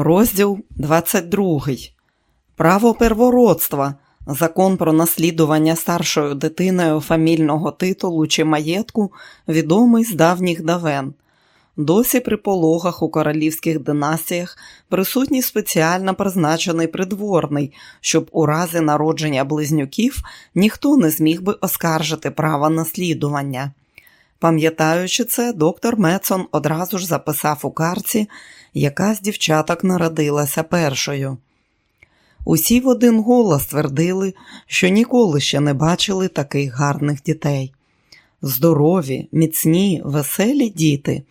Розділ 22. Право первородства. Закон про наслідування старшою дитиною фамільного титулу чи маєтку відомий з давніх давен. Досі при пологах у королівських династіях присутній спеціально призначений придворний, щоб у разі народження близнюків ніхто не зміг би оскаржити право наслідування. Пам'ятаючи це, доктор Мецон одразу ж записав у карці, яка з дівчаток народилася першою. Усі в один голос твердили, що ніколи ще не бачили таких гарних дітей. Здорові, міцні, веселі діти.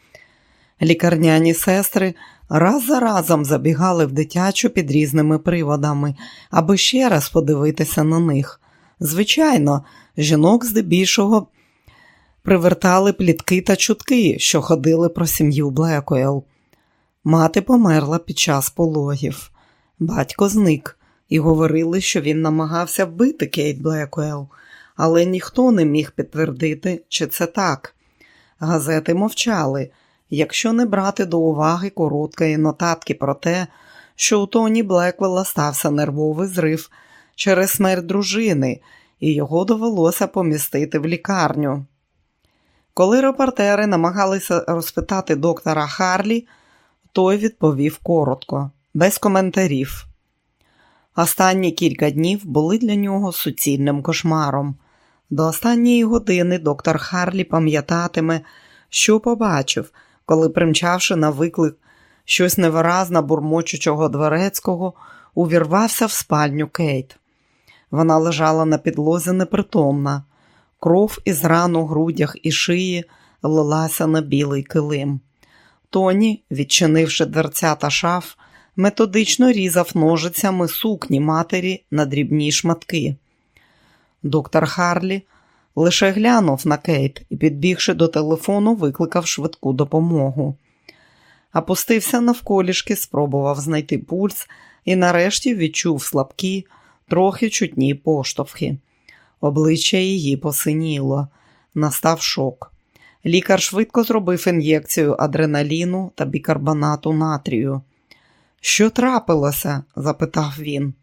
Лікарняні сестри раз за разом забігали в дитячу під різними приводами, аби ще раз подивитися на них. Звичайно, жінок здебільшого привертали плітки та чутки, що ходили про сім'ю Блекуел. Мати померла під час пологів. Батько зник і говорили, що він намагався вбити Кейт Блекуел, але ніхто не міг підтвердити, чи це так. Газети мовчали, якщо не брати до уваги короткої нотатки про те, що у Тоні Блеквелла стався нервовий зрив через смерть дружини, і його довелося помістити в лікарню. Коли репортери намагалися розпитати доктора Харлі, той відповів коротко, без коментарів. Останні кілька днів були для нього суцільним кошмаром. До останньої години доктор Харлі пам'ятатиме, що побачив, коли, примчавши на виклик щось невиразно бурмочучого дворецького, увірвався в спальню Кейт. Вона лежала на підлозі непритомна. Кров із ран у грудях і шиї лилася на білий килим. Тоні, відчинивши дверцята шаф, методично різав ножицями сукні матері на дрібні шматки. Доктор Харлі лише глянув на Кейт і, підбігши до телефону, викликав швидку допомогу. Опустився навколішки, спробував знайти пульс і нарешті відчув слабкі, трохи чутні поштовхи. Обличчя її посиніло, настав шок. Лікар швидко зробив ін'єкцію адреналіну та бікарбонату натрію. Що трапилося? запитав він.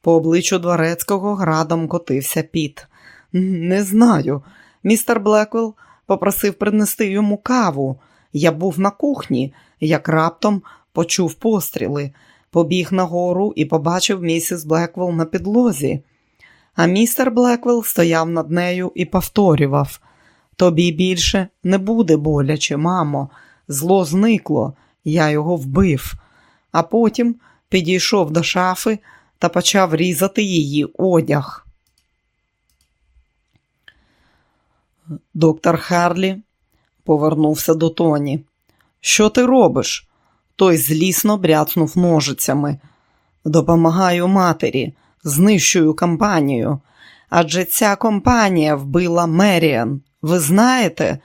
По обличчю дворецького градом котився піт. Не знаю. Містер Блеквелл попросив принести йому каву. Я був на кухні, як раптом почув постріли, побіг нагору і побачив місіс Блеквелл на підлозі. А містер Блеквелл стояв над нею і повторював Тобі більше не буде боляче, мамо. Зло зникло, я його вбив, а потім підійшов до шафи та почав різати її одяг. Доктор Харлі повернувся до Тоні. Що ти робиш? Той злісно бряцнув ножицями. Допомагаю матері, знищую компанію. Адже ця компанія вбила Меріан. Ви знаєте?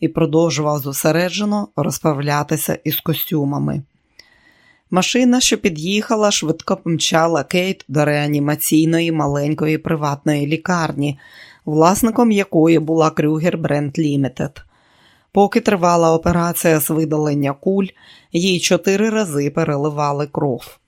і продовжував зосереджено розправлятися із костюмами. Машина, що під'їхала, швидко помчала Кейт до реанімаційної маленької приватної лікарні, власником якої була Крюгер Бренд Лімітед. Поки тривала операція з видалення куль, їй чотири рази переливали кров.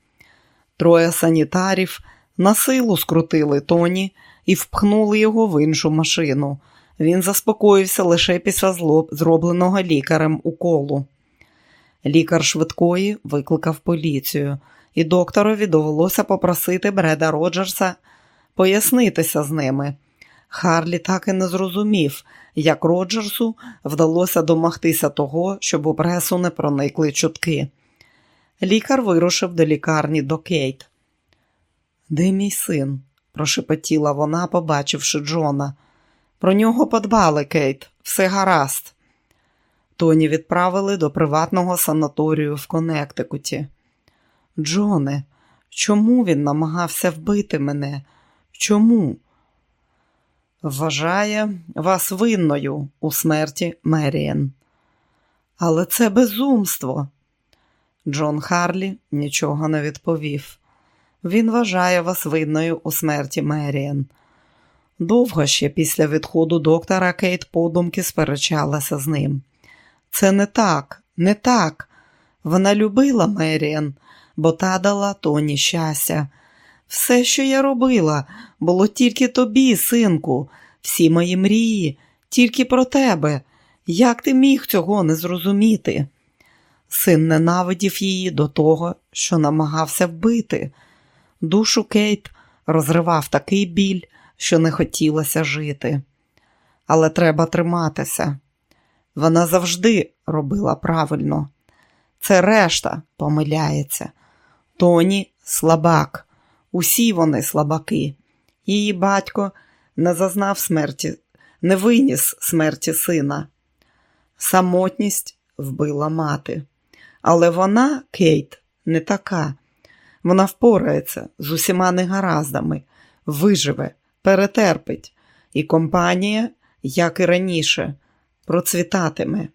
Троє санітарів на силу скрутили Тоні і впхнули його в іншу машину. Він заспокоївся лише після зробленого лікарем уколу. Лікар швидкої викликав поліцію, і докторові довелося попросити Бреда Роджерса пояснитися з ними. Харлі так і не зрозумів, як Роджерсу вдалося домогтися того, щоб у пресу не проникли чутки. Лікар вирушив до лікарні до Кейт. Де мій син? прошепотіла вона, побачивши Джона. Про нього подбали, Кейт, все гаразд. Тоні відправили до приватного санаторію в Коннектикуті. Джоне, чому він намагався вбити мене? Чому? Вважає вас винною у смерті Меріен. Але це безумство. Джон Харлі нічого не відповів. Він вважає вас винною у смерті Меріен. Довго ще після відходу доктора Кейт подумки сперечалася з ним. Це не так, не так. Вона любила Меріан, бо та дала Тоні щастя. Все, що я робила, було тільки тобі, синку, всі мої мрії, тільки про тебе. Як ти міг цього не зрозуміти? Син ненавидів її до того, що намагався вбити. Душу Кейт розривав такий біль, що не хотілося жити. Але треба триматися. Вона завжди робила правильно. Це решта помиляється. Тоні слабак, усі вони слабаки. Її батько не зазнав смерті, не виніс смерті сина. Самотність вбила мати. Але вона, Кейт, не така. Вона впорається з усіма негараздами, виживе, перетерпить, і компанія, як і раніше, процвітатиме.